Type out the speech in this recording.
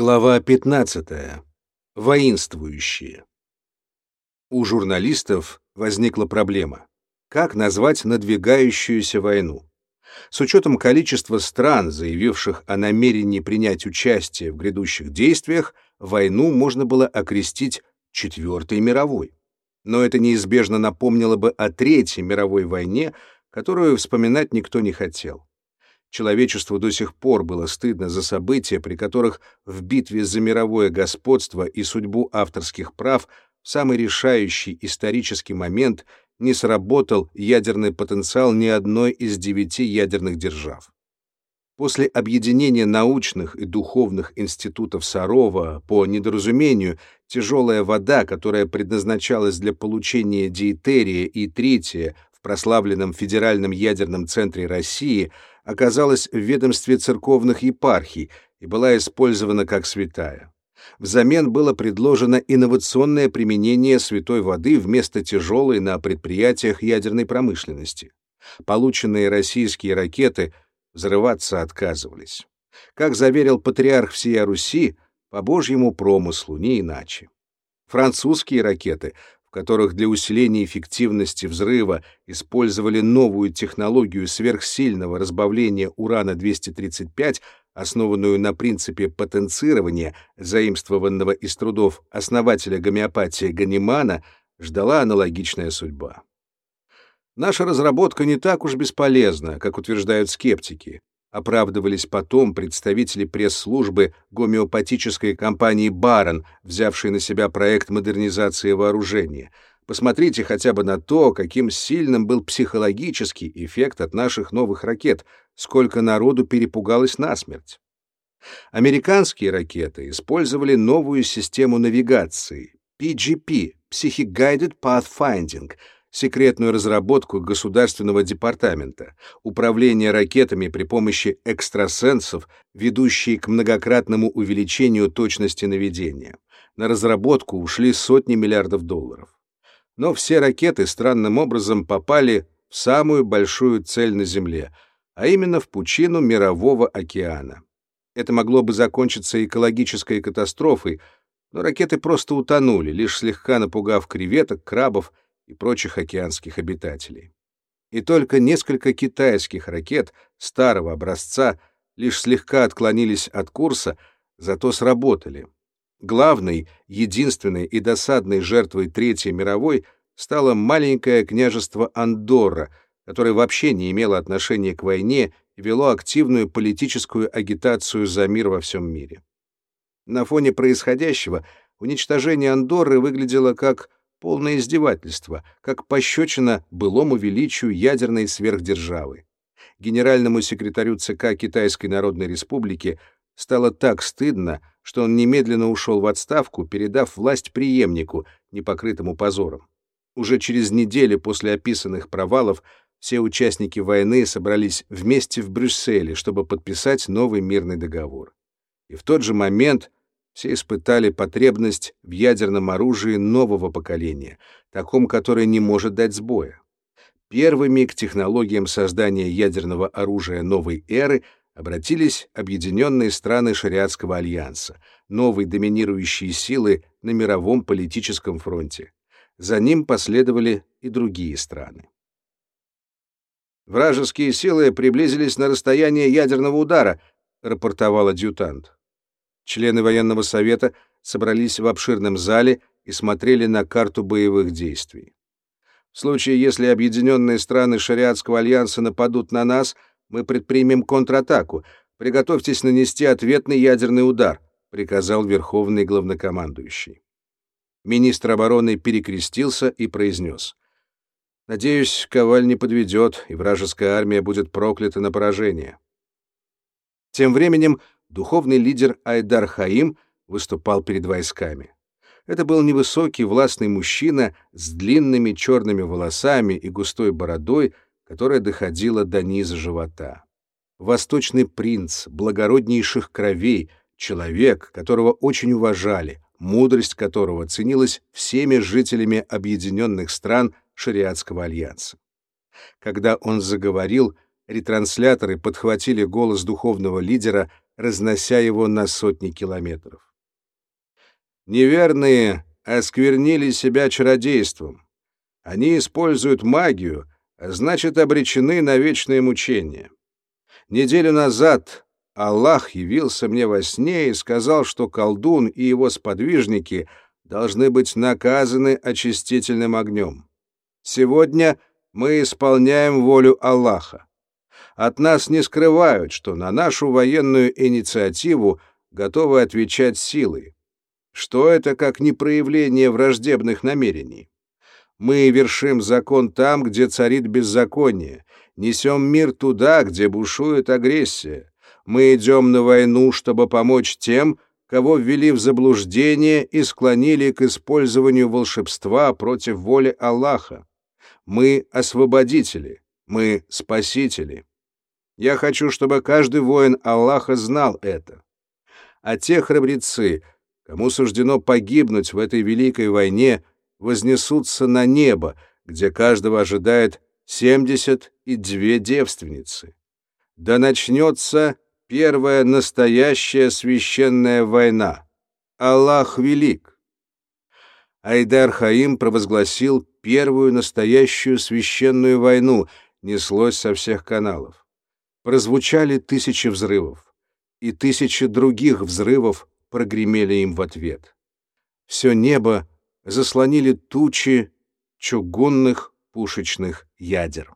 Глава 15. Воинствующие. У журналистов возникла проблема. Как назвать надвигающуюся войну? С учетом количества стран, заявивших о намерении принять участие в грядущих действиях, войну можно было окрестить Четвертой мировой. Но это неизбежно напомнило бы о Третьей мировой войне, которую вспоминать никто не хотел. Человечеству до сих пор было стыдно за события, при которых в битве за мировое господство и судьбу авторских прав в самый решающий исторический момент не сработал ядерный потенциал ни одной из девяти ядерных держав. После объединения научных и духовных институтов Сарова по недоразумению тяжелая вода, которая предназначалась для получения диетерия и трития в прославленном Федеральном ядерном центре России, оказалась в ведомстве церковных епархий и была использована как святая. Взамен было предложено инновационное применение святой воды вместо тяжелой на предприятиях ядерной промышленности. Полученные российские ракеты взрываться отказывались. Как заверил патриарх всея Руси, по Божьему промыслу, не иначе. Французские ракеты в которых для усиления эффективности взрыва использовали новую технологию сверхсильного разбавления урана-235, основанную на принципе потенцирования, заимствованного из трудов основателя гомеопатии Ганимана, ждала аналогичная судьба. Наша разработка не так уж бесполезна, как утверждают скептики оправдывались потом представители пресс-службы гомеопатической компании «Барон», взявшей на себя проект модернизации вооружения. Посмотрите хотя бы на то, каким сильным был психологический эффект от наших новых ракет, сколько народу перепугалось насмерть. Американские ракеты использовали новую систему навигации PGP — Psychic Guided Pathfinding — секретную разработку Государственного департамента, управление ракетами при помощи экстрасенсов, ведущие к многократному увеличению точности наведения. На разработку ушли сотни миллиардов долларов. Но все ракеты странным образом попали в самую большую цель на Земле, а именно в пучину Мирового океана. Это могло бы закончиться экологической катастрофой, но ракеты просто утонули, лишь слегка напугав креветок, крабов и прочих океанских обитателей. И только несколько китайских ракет старого образца лишь слегка отклонились от курса, зато сработали. Главной, единственной и досадной жертвой Третьей мировой стало маленькое княжество Андорра, которое вообще не имело отношения к войне и вело активную политическую агитацию за мир во всем мире. На фоне происходящего уничтожение Андорры выглядело как полное издевательство, как пощечина былому величию ядерной сверхдержавы. Генеральному секретарю ЦК Китайской Народной Республики стало так стыдно, что он немедленно ушел в отставку, передав власть преемнику, непокрытому позором. Уже через неделю после описанных провалов все участники войны собрались вместе в Брюсселе, чтобы подписать новый мирный договор. И в тот же момент все испытали потребность в ядерном оружии нового поколения, таком, которое не может дать сбоя. Первыми к технологиям создания ядерного оружия новой эры обратились объединенные страны Шариатского альянса, новые доминирующие силы на мировом политическом фронте. За ним последовали и другие страны. «Вражеские силы приблизились на расстояние ядерного удара», — рапортовал адъютант. Члены военного совета собрались в обширном зале и смотрели на карту боевых действий. В случае, если объединенные страны Шариатского альянса нападут на нас, мы предпримем контратаку. Приготовьтесь нанести ответный ядерный удар, приказал верховный главнокомандующий. Министр обороны перекрестился и произнес. «Надеюсь, Коваль не подведет, и вражеская армия будет проклята на поражение». Тем временем духовный лидер Айдар Хаим выступал перед войсками. Это был невысокий властный мужчина с длинными черными волосами и густой бородой, которая доходила до низа живота. Восточный принц, благороднейших кровей, человек, которого очень уважали, мудрость которого ценилась всеми жителями объединенных стран Шариатского альянса. Когда он заговорил, ретрансляторы подхватили голос духовного лидера, разнося его на сотни километров. Неверные осквернили себя чародейством. Они используют магию, а значит, обречены на вечное мучение. Неделю назад Аллах явился мне во сне и сказал, что колдун и его сподвижники должны быть наказаны очистительным огнем. Сегодня мы исполняем волю Аллаха. От нас не скрывают, что на нашу военную инициативу готовы отвечать силой. Что это как не проявление враждебных намерений? Мы вершим закон там, где царит беззаконие, несем мир туда, где бушует агрессия. Мы идем на войну, чтобы помочь тем, кого ввели в заблуждение и склонили к использованию волшебства против воли Аллаха. Мы освободители, мы спасители. Я хочу, чтобы каждый воин Аллаха знал это. А те храбрецы, кому суждено погибнуть в этой великой войне, вознесутся на небо, где каждого ожидает семьдесят и две девственницы. Да начнется первая настоящая священная война. Аллах велик. Айдар Хаим провозгласил первую настоящую священную войну, неслось со всех каналов. Прозвучали тысячи взрывов, и тысячи других взрывов прогремели им в ответ. Все небо заслонили тучи чугунных пушечных ядер.